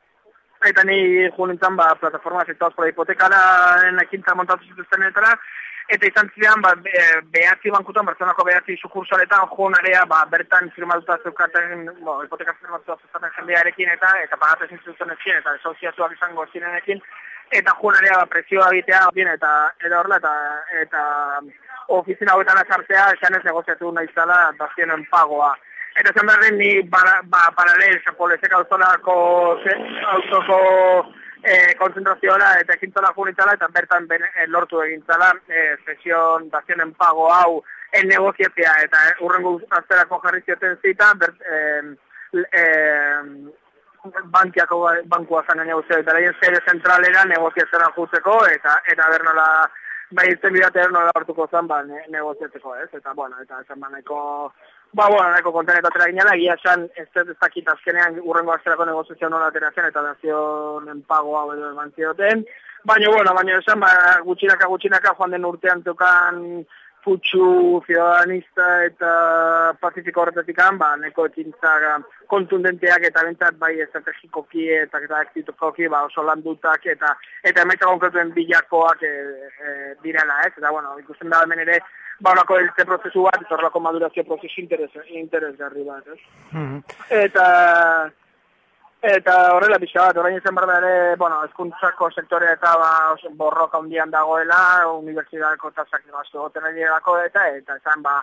Eta ni joan nintzen, ba, plataforma afectados por hipotekaren ekintza montatu zituztenetara, eta izan ziren, ba, be, behatzi bankutan, Barcelonako behatzi sukursoaletan, joan area, ba, bertan firmatuta zeukaten, bo, hipoteka firmatuta zeukaten jendearekin, eta eta zituzten ezin, eta desoziatuak izango zirenekin, eta joan area, ba, presioa egitea, bien, eta eta horrela, eta, eta ofizina hauetan azartea, esan ez negoziatu nahi zala, dazionen pagoa. Eta zen berren ni bara, ba, paralel, zapolezek auzolako, auzoko e, konzentrazioa eta ekintzala junitzala eta bertan ben, e, lortu egintzala e, sesion dazionen pago hau en negoziatzea eta e, urrengo azterako jarri zioten zita bert, e, e, bankiako bankua zan gaina guztia eta lehen sede zentralera negoziatzera jutzeko eta eta bernola bai itzen bidate nola hartuko zen ba, ne, negoziatzeko ez eta bueno eta esan baneko Ba, bueno, nahiko kontenet atera ginela, egia esan, ez ez dakit azkenean urrengo azterako negoziazio nola atera zen, eta dazionen pago hau edo eman zioten. Baina, bueno, baina esan, ba, gutxinaka, gutxinaka, joan den urtean tokan futxu, ciudadanista eta pacifiko horretatik ba, neko ekintza kontundenteak eta bentsat bai estrategikoki eta eta ektitukoki, ba, oso landutak eta eta emaitza konkretuen bilakoak e, e, direla, ez? Eta, bueno, ikusten da hemen ere, ba, orako elte prozesu bat, eta horrelako madurazio prozesu interes, interesgarri bat, ez? Mhm. Eta, eta horrela pixka bat, orain izan barba ere, bueno, eskuntzako sektorea eta ba, oso borroka hundian dagoela, unibertsitateko tasak gaztu goten egirako eta, eta esan ba,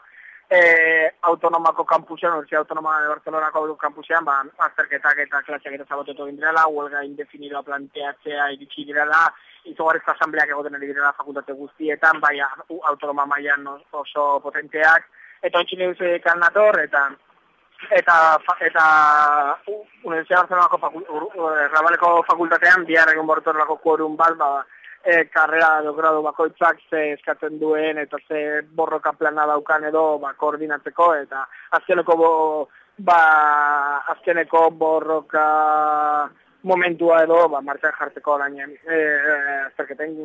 e, autonomako kampusean, Universidad Autonoma de Barcelonako kampusean, ba, azterketak eta klaseak eta zabotetu gindirela, huelga indefinidoa planteatzea iritsi direla, izugarrizko asambleak egoten ari direla fakultate guztietan, bai autonoma mailan oso potenteak, eta ontsi duzu nator, eta eta eta Universidad Barcelonako faku, Rabaleko fakultatean bihar egun bortorlako kuorun bat, ba, e, karrera edo grado bakoitzak ze eskatzen duen eta ze borroka plana daukan edo ba, koordinatzeko eta azkeneko bo, ba, azkeneko borroka momentua edo ba, martxan jartzeko orain e, azterketen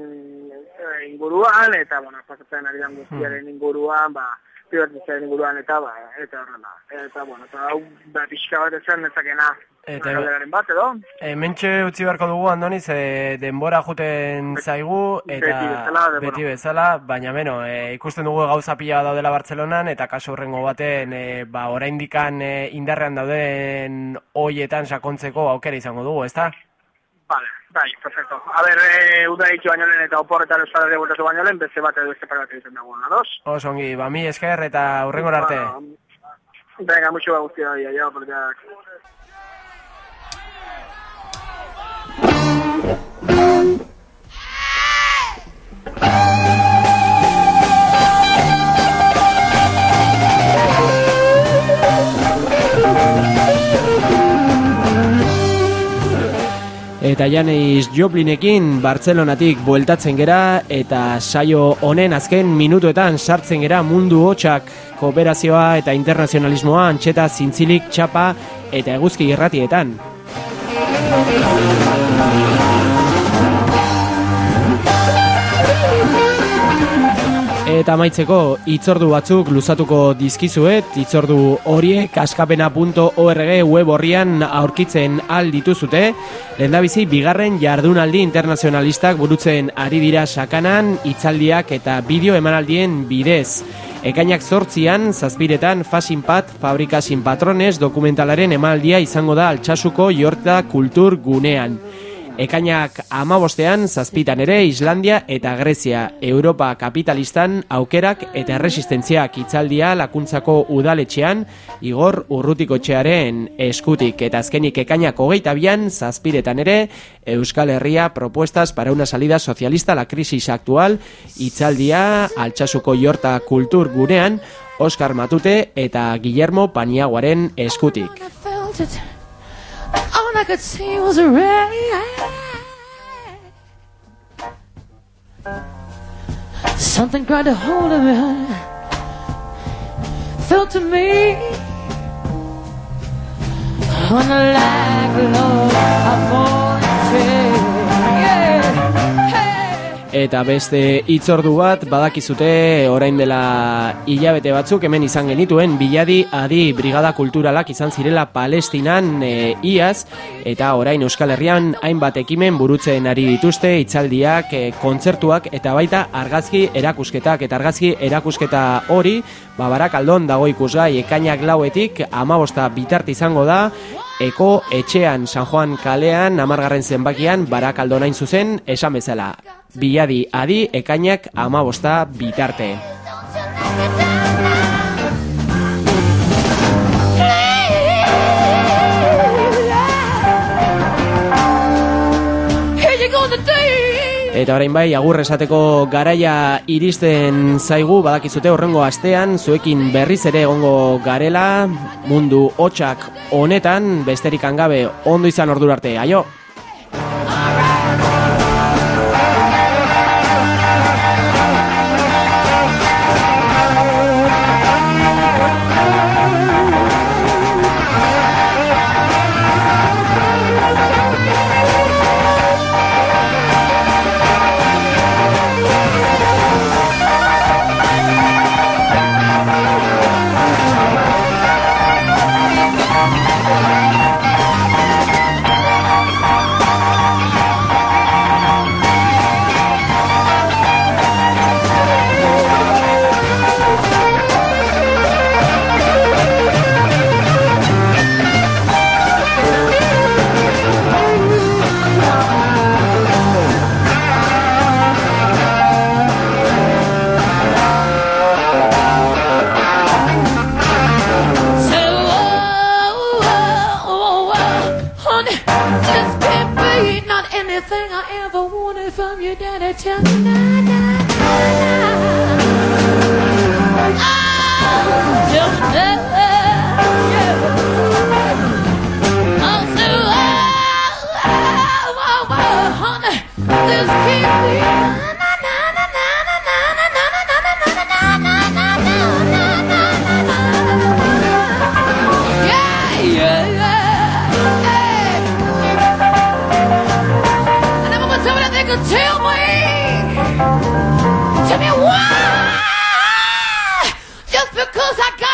inguruan eta bueno, pasatzen ari dan guztiaren inguruan ba, privatizaren inguruan eta ba, eta horrela. Eta, bueno, eta hau, da, pixka bat esan ezakena Eta bat, edo? E, mentxe utzi beharko dugu, Andoniz, e, denbora juten zaigu, eta beti bezala, beti bezala baina beno, e, ikusten dugu gauza pila daudela Bartzelonan, eta kaso horrengo baten, e, ba, oraindikan e, indarrean dauden hoietan sakontzeko aukera izango dugu, ezta? Bai, perfecto. A ver, e, uda ditu baino lehen eta oporretan euskal herria bultatu baino lehen, beste bat edo beste pagatu egiten dago, nadoz? Oso ongi, ba, mi esker eta hurrengo arte. Bueno, venga, mucho ba guztia, ya, ya, porque... Eta Janis Joplinekin Bartzelonatik bueltatzen gera eta saio honen azken minutuetan sartzen gera mundu hotxak kooperazioa eta internazionalismoa antxeta zintzilik txapa eta eguzki irratietan. Eta maitzeko itzordu batzuk luzatuko dizkizuet, itzordu horiek askapena.org web horrian aurkitzen al dituzute. Lehendabizi, bigarren jardunaldi internazionalistak burutzen ari dira sakanan, itzaldiak eta bideo emanaldien bidez. Ekainak zortzian, zazpiretan, fasinpat, fabrikasin patrones dokumentalaren emaldia izango da altxasuko jorta kultur gunean. Ekainak amabostean, zazpitan ere, Islandia eta Grezia, Europa kapitalistan, aukerak eta resistentziak itzaldia lakuntzako udaletxean, igor urrutiko txearen eskutik. Eta azkenik ekainak hogeita bian, zazpiretan ere, Euskal Herria propuestas para una salida socialista a la crisis actual, itzaldia, altxasuko jorta kultur gunean, Oskar Matute eta Guillermo Paniaguaren eskutik. All I could see was a rain. Something grabbed a hold of me. Felt to me on the lag low of morning train. Eta beste hitzordu bat badakizute orain dela hilabete batzuk hemen izan genituen. Biladi adi brigada kulturalak izan zirela Palestinan e, iaz. Eta orain Euskal Herrian hainbat ekimen burutzen ari dituzte hitzaldiak, e, kontzertuak eta baita argazki erakusketak. Eta argazki erakusketa hori ba barakaldon dago ikusgai ekainak lauetik amabosta bitarte izango da Eko etxean San Juan kalean amargarren zenbakian barakaldo nain zuzen esan bezala. Biladi adi ekainak amabosta bitarte. Eta orain bai, agur esateko garaia iristen zaigu, badakizute horrengo astean, zuekin berriz ere egongo garela, mundu hotxak honetan, besterik angabe ondo izan ordurarte, aio!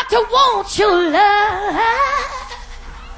To want your love